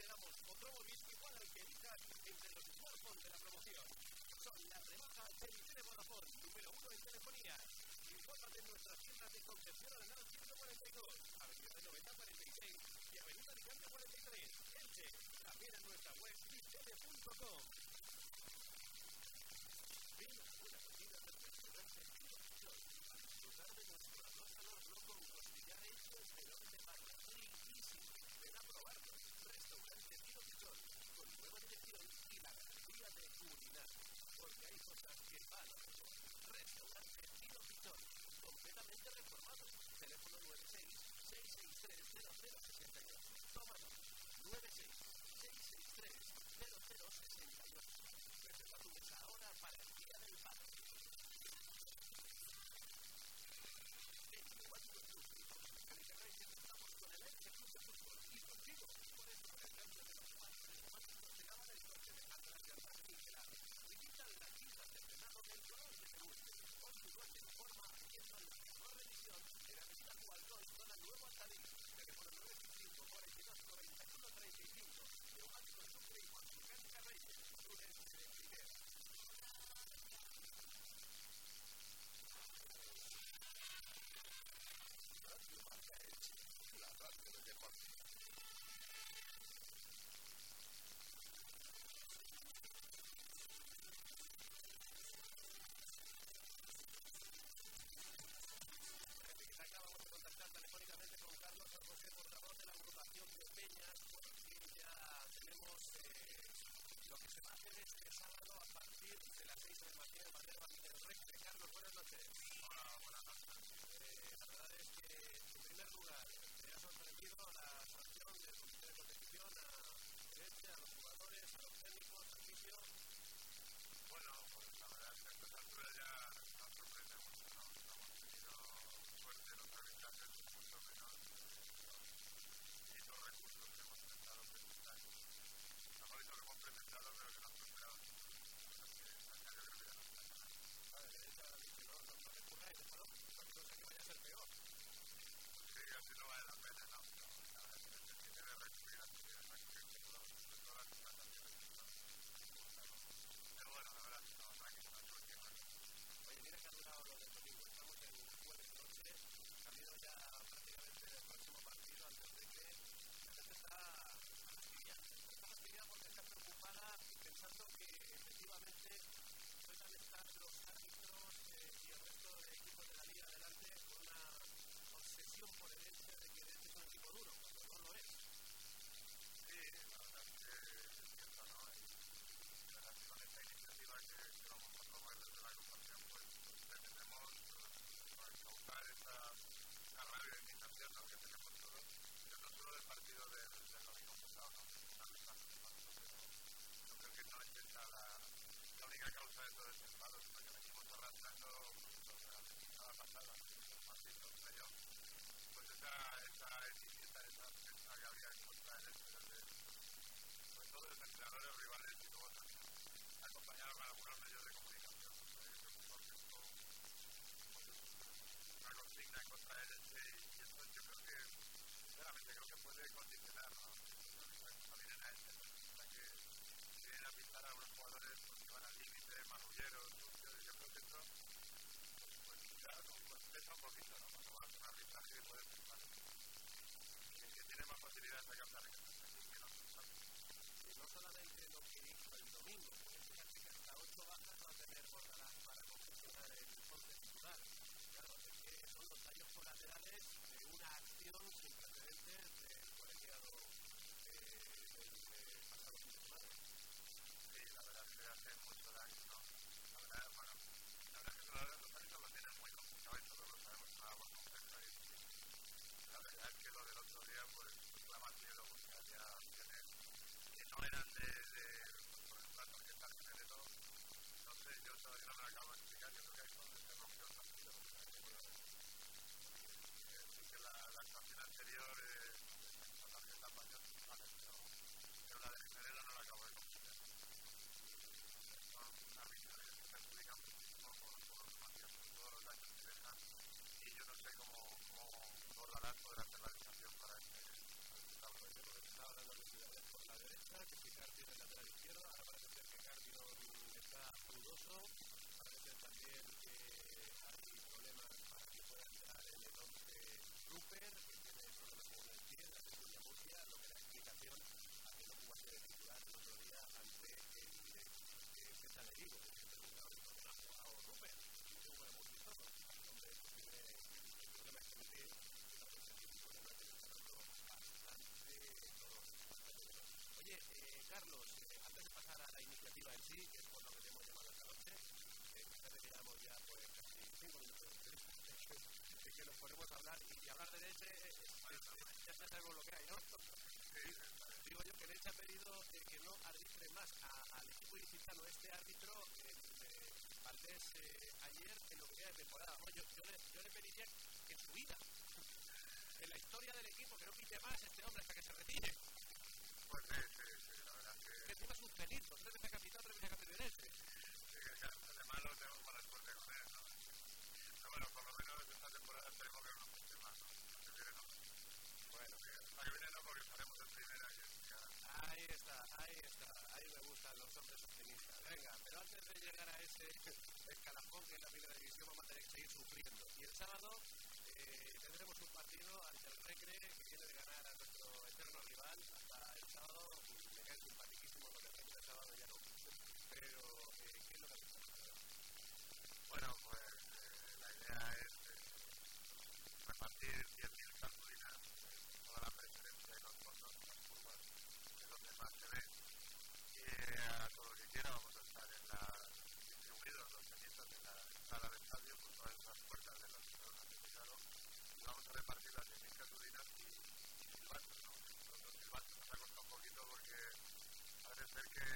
te otro igual al que elijas entre los smartphones de la promoción. Son las rebajas de Vicente Vodafone, número uno en telefonía. Infórmate en nuestras tiendas de Concepción Arenal 142, Avenida de 90 46 y Avenida Alicante 43, Elche. También en nuestra web vicente.com. hay cosas que van a Pitón, completamente reformado. Teléfono 96-663-0062. Tómalo, 96-663-0062. Reserva tu mesa ahora para 42-91-35 de play con su cancha de la. Iniciativa en sí, que es por lo que te hemos llamado esta noche, eh, le llevamos ya pues casi cinco minutos de que nos ponemos a hablar y, hablar de leche, eh, eh, ya sabemos lo que hay, ¿no? Digo yo que Leche ha pedido eh, que no arbitre más a- al equipo ilicitano este árbitro Valdés ayer en lo que queda de temporada. Yo, le, pediría que en su vida, en la historia del equipo, que no pite más este hombre hasta que se retire. Pues sí, sí, sí, la verdad que, Que encima es un pelito, tres veces capitán, tres veces capitán de Leche. sí, que claro, de malo tenemos mala suerte con él, ¿no? Pero bueno, por lo menos esta temporada esperemos que no nos guste más, ¿no? Que viene no. Bueno, que la que viene no, porque estaremos en primera y ya. Ahí ahí me gustan los hombres optimistas. Venga, pero antes de llegar a ese escalafón que en la primera división vamos a tener que seguir sufriendo. Y el sábado eh, tendremos un partido ante el Recre que viene de ganar a nuestro eterno rival. Hasta el sábado me cae simpaticísimo porque el Recre el sábado ya no. Pero, eh, ¿qué es lo que has visto? Bueno, pues eh, la idea es eh, repartir 10.000 cartulinas en toda la preferencia de los fondos, en las curvas, que es donde más se ve. Y eh, a todo lo que quiera vamos a estar en la, distribuidos los cenizos en la sala de estadio, por todas esas puertas de los que nos han invitado. Y vamos a repartir las 10.000 cartulinas y, y silbatos, ¿no? Los dos silbatos nos ha costado un poquito porque parece ser que,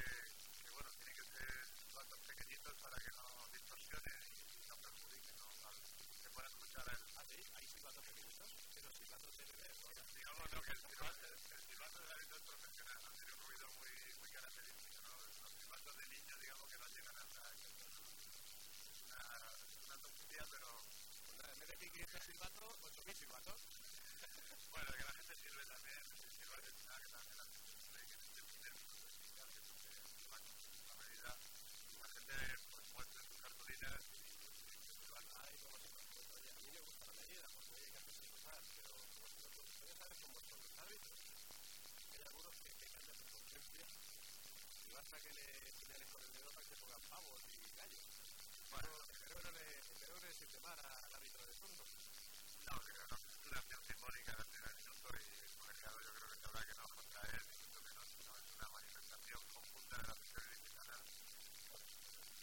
que bueno, tienen que ser silbatos pequeñitos para que no distorsione y no perjudique, ¿no? Al- que pueda escuchar el, Ah, sí, hay silbatos pequeñitos, pero silbatos de bebé. digamos no que el silbato, el silbato del hábito profesional no tiene un ruido muy, muy característico, ¿no? Los silbatos de niños, digamos que no llegan hasta es una, es una tontería, pero Pues de 1.500 silbatos, 8.000 silbatos. bueno, que la gente sirve también, sirve de nada, que también la gente sirve, que es el primer minuto de la medida, la gente pues sus cartulinas y. Ay, cómo se me ocurre. Oye, a mí me gusta la medida, porque que cosas, pero como si los ustedes saben cómo son los árbitros. Hay algunos que pecan de prepotencia y basta que le el dedo para que se pongan pavos y gallos. Bueno, no le, espero no le siente mal al árbitro de turno. No, creo no, es una acción simbólica de primer minuto y el colegiado yo creo que sabrá que no contra él, ni mucho menos, sino es una manifestación conjunta de la afición ilicitana,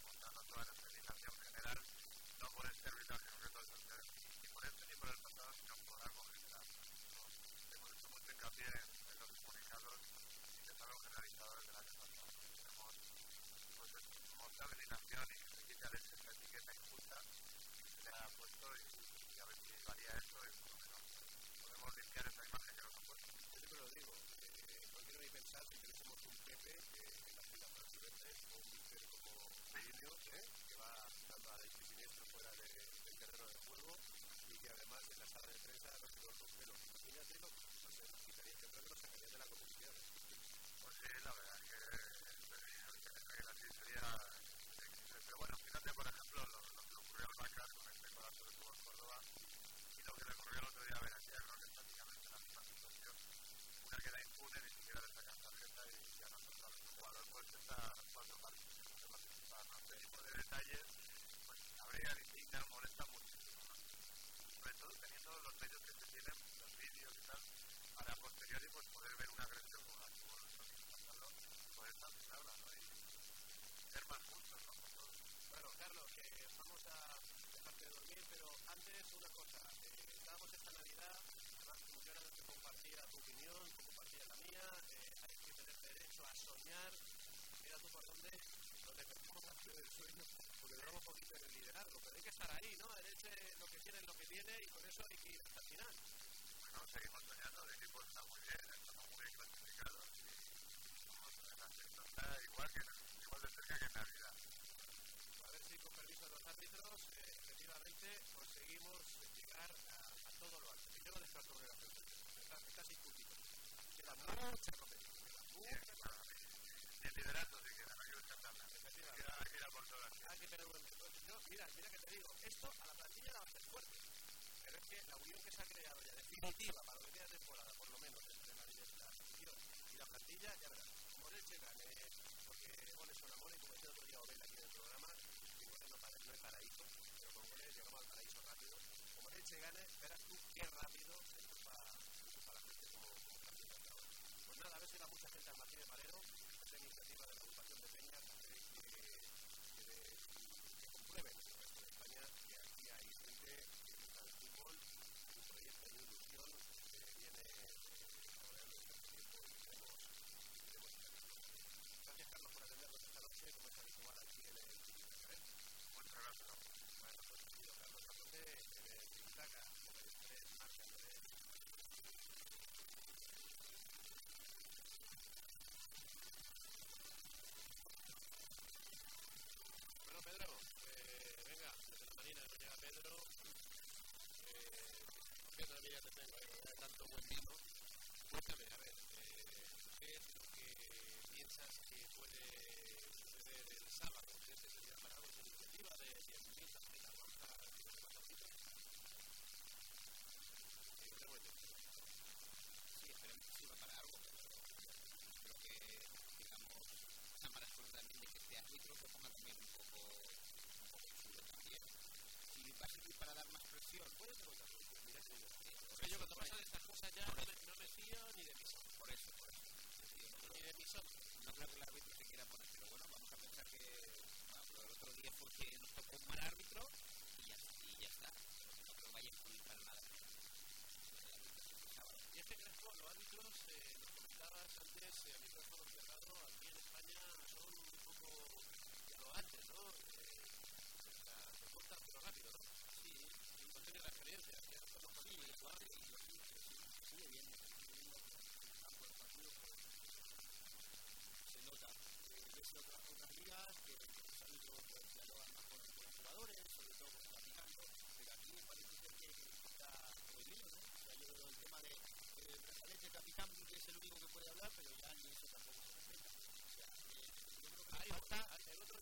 mostrando toda nuestra indignación general, no por este arbitraje concreto Santander, ni por este ni por el pasado, sino por algo general. Hemos hecho mucho hincapié en, en los comunicados y que es algo generalizado desde el año pasado. Hemos mostrado indignación y que se quite a leche esta etiqueta injusta que se le ha puesto y, y a ver si varía eso y por lo menos podemos limpiar esa imagen que nos han puesto. Yo siempre lo digo, eh, si tuviésemos un Pepe que en la fila sureste o un Mister como Pedinho, ¿eh? que va dando a derecha y fuera de, del terreno de juego y que además en la sala de prensa no se los pelos. Imagínate lo que no sé, quitaría, que lo sacaría de la competición. Pues sí, la verdad es que, que así sería pero bueno, fíjate por ejemplo lo, lo que le ocurrió al Bacas con este codazo de fútbol Córdoba y lo que le ocurrió el otro día a Benatia, creo que es prácticamente la misma situación. Una queda impune, ni siquiera le sacan tarjeta y ya no son los jugadores pues está cuatro partidos de participar. ¿no? Este tipo de detalles pues abrigan, indignan, molestan. ¿no? Sobre todo teniendo los medios que se tienen, los vídeos y tal, para posteriori pues poder ver una agresión como la que el pasado, poder sancionarla, ¿no? Y ser más justos, ¿no? Bueno, Carlos, que vamos a dejarte de dormir, pero antes una cosa. Eh, estábamos esta Navidad, muchas gracias que compartía tu opinión, que compartía la mía. Eh, hay que tener derecho a soñar. Mira tú por dónde cuando le perdimos el sueño, porque duramos un poquito liderazgo, pero hay que estar ahí, ¿no? El Elche lo que tiene lo que tiene y con eso hay que ir hasta el final. Bueno, seguimos soñando, el equipo está muy bien, estamos muy bien clasificados y vamos aspecto está igual, que, igual de cerca que en Navidad. A ver si con permiso de los árbitros, eh, efectivamente, conseguimos llegar a, a todo lo alto. Y yo no descarto una está, está sin discutido. Queda mucha competición, queda mucha Y quiero descartarla. Queda, hay que ir a por todas. Hay que un yo, mira, mira que te digo, esto a la plantilla la va a hacer fuerte. Pero es que la unión que se ha creado ya definitiva para lo que queda de temporada, por lo menos, entre la dirección y la plantilla, ya verás. Como leche gane, porque goles son amores, como decía otro día Obel aquí en el programa, que goles no, para, no es paraíso, pero con goles llegamos al paraíso rápido. Como leche gane, verás tú qué rápido va, para la gente como, como. Pues nada, a ver si va mucha gente al Martínez Valero, todavía te a ver, ¿qué es lo que piensas que puede suceder el sábado? ¿Crees que sería para iniciativa de 10.000 tarjetas rojas y de más tengo entendido. Sí, para algo, que, digamos, que se también un poco, también. Servir para dar más presión, yo. Cuando pasan estas cosas ya no me, fío ni de mi son. por eso, por eso. Ni de mi son. no creo que el árbitro se quiera poner, pero bueno, vamos a pensar que pero el otro día fue que nos tocó un mal árbitro y ya, ya está. No creo que vaya a influir. Y es que Crespo, los árbitros, eh, nos comentabas antes, eh, a micrófono cerrado, aquí en España son un poco, ya lo antes, ¿no? Eh, se cortan pero rápido, ¿no? Sí, sí. No tiene la experiencia. Y lo el se nota. Otras, que, con, los jugadores, sobre todo con pero aquí parece que está ¿no? El tema de brazalete capitán, que es el único que puede hablar, pero ya ni eso tampoco se respeta. O sea, yo creo que otro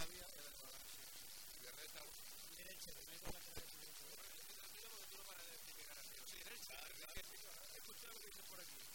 todavía el de medio la no paras de decir que. Sí, derecho. Escucha lo que dices por aquí.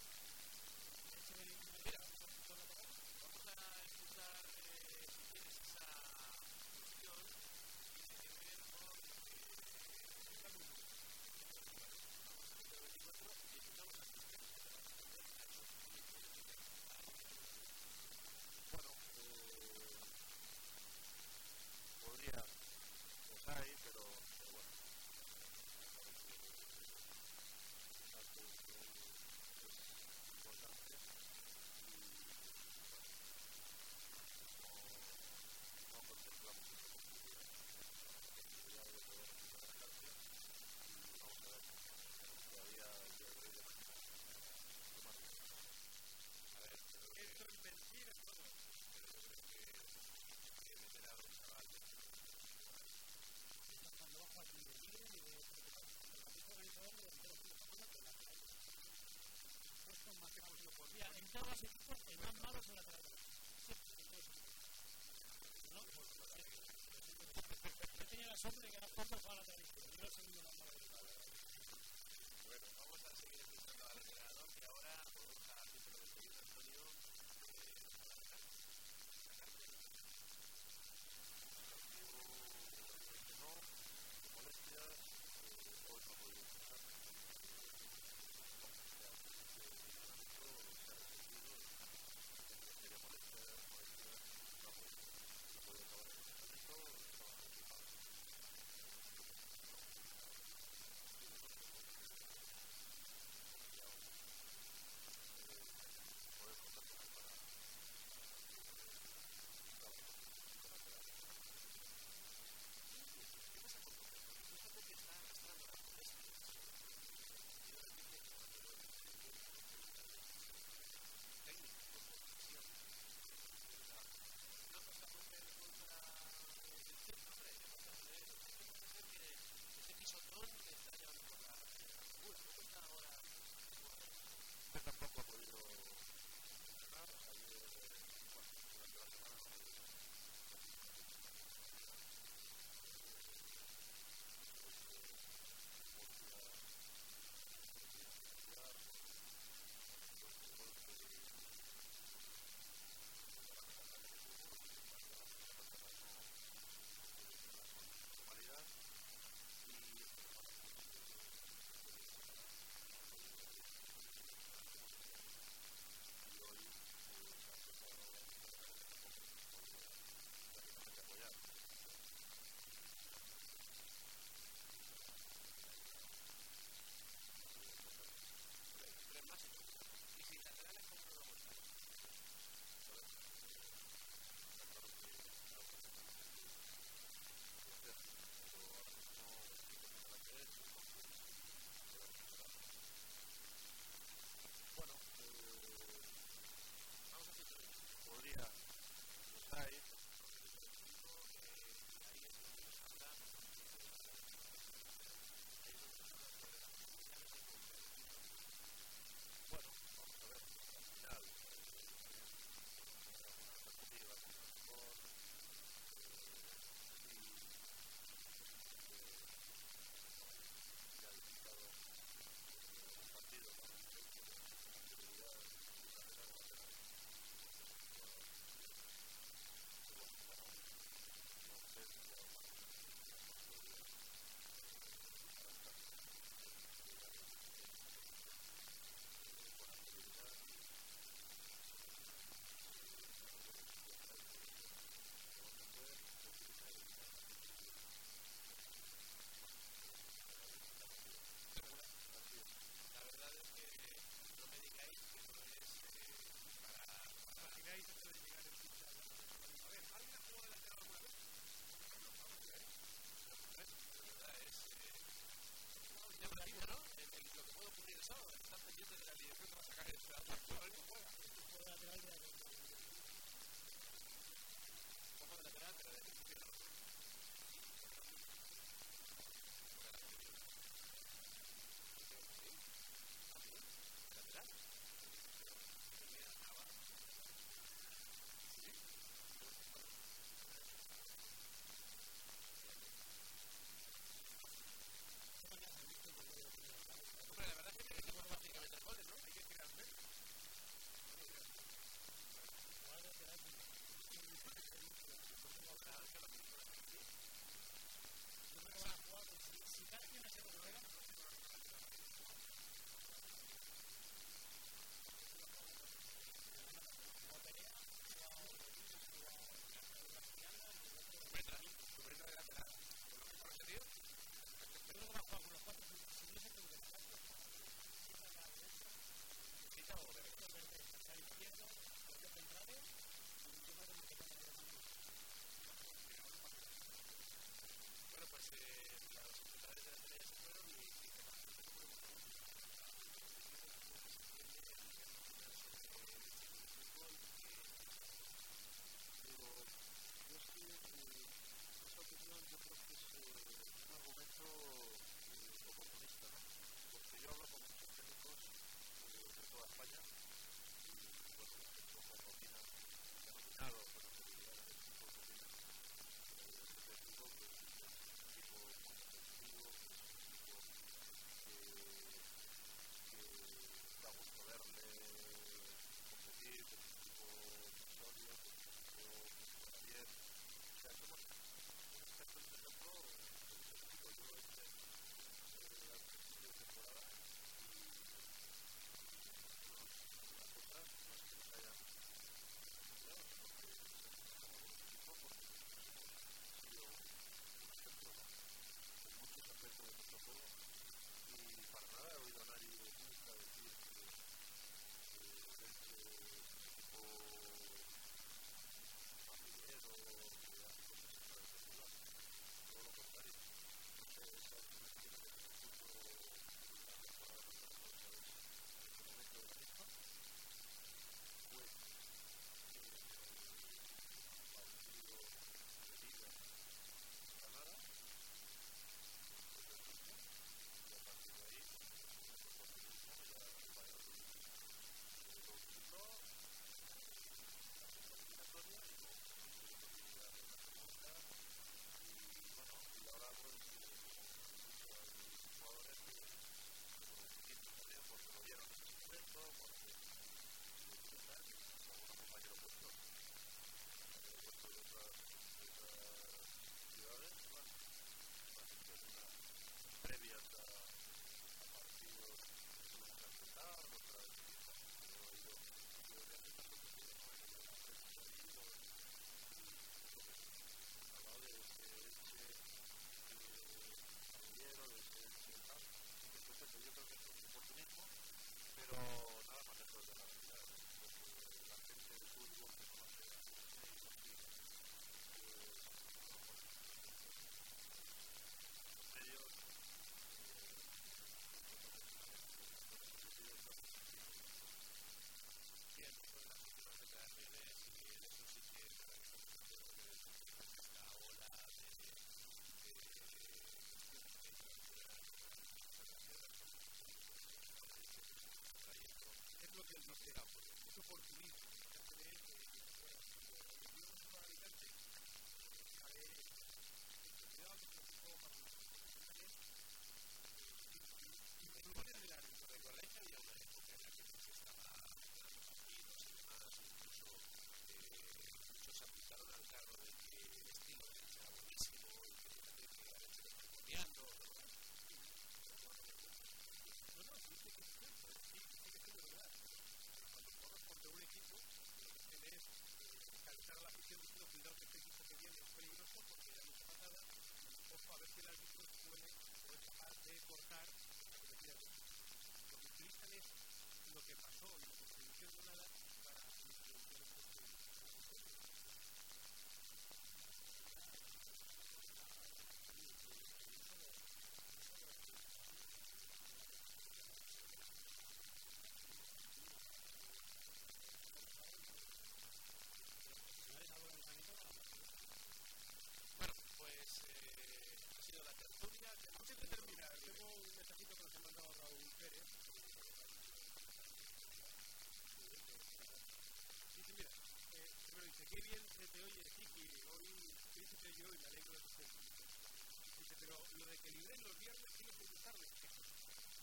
libré los viernes tiene que gustarme. Eh,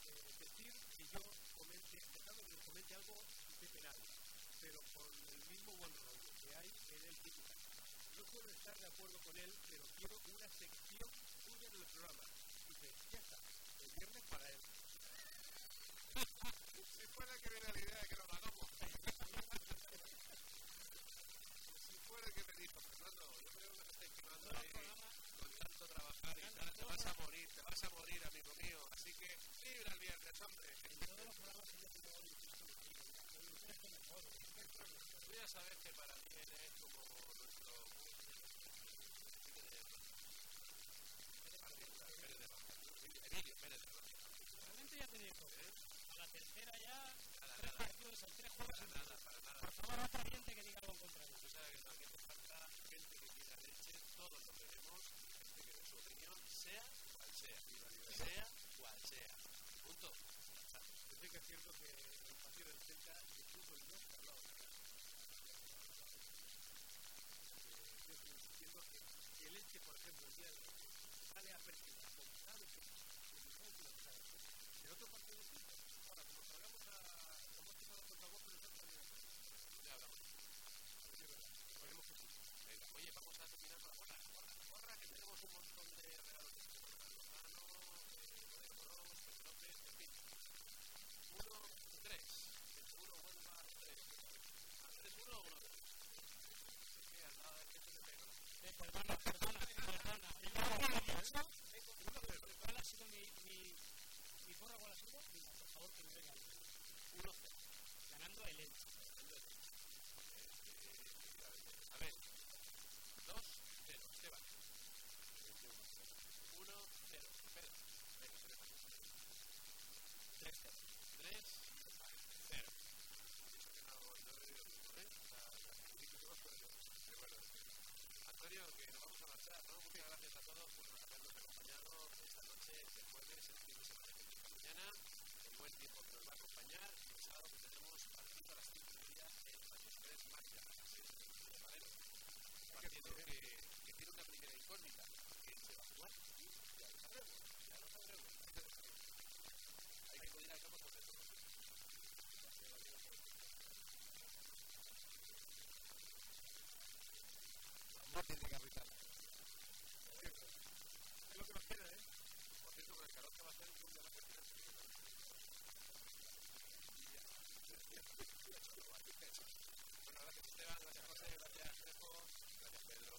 eh, decir que yo comente, tratando de comente algo de penal, pero con el mismo buen rollo que hay en el tribunal. No puedo estar de acuerdo con él, pero quiero una sección tuya en el programa. Dice, ya está, el viernes para él. si fuera que viene la idea de que lo hagamos. si fuera que me dijo, Fernando, yo creo que me está estimando. Eh". No, trabajar y tal, te vas a morir, te vas a morir, amigo mío. Así que libre el viernes, hombre. Tú ya sabes que para mí eres como nuestro... Emilio Realmente ya te digo, ¿eh? la tercera ya, Para nada, para nada. Por favor, gente que diga algo. Tú sabes que también te falta gente que quiera leche, todos lo tenemos sea, cual sea, sea cual sea. Punto. Yo que es cierto que el partido del Celta el no se ha hablado. Yo estoy diciendo que el Elche, por ejemplo, el día de hoy, sale a perseguir como sabe que en otro partido de perdona, perdona, perdona. ¿Cuál ha sido mi, mi, mi porra? ¿Cuál ha sido? Mira, por favor, que me venga. 1-0. Ganando el Elche. A ver. 2-0, Esteban. 1-0, Pedro. 3-0. 3 marchar, ¿no? Muchas gracias a todos por habernos acompañado esta noche de jueves, el fin de semana que empieza mañana, el buen tiempo que nos va a acompañar el sábado que tenemos partido a las 5 y media en Paños 3 Máquina, a las 6 de Valero. Partido que, que tiene una primera incógnita, que se va a jugar y ya lo sabremos, ya lo sabremos. Hay que acudir al campo por dentro. No tiene que arruinar. Es lo que nos queda, ¿eh? Por cierto, con el calor que va a hacer, un día más que final. Gracias José, gracias Pedro,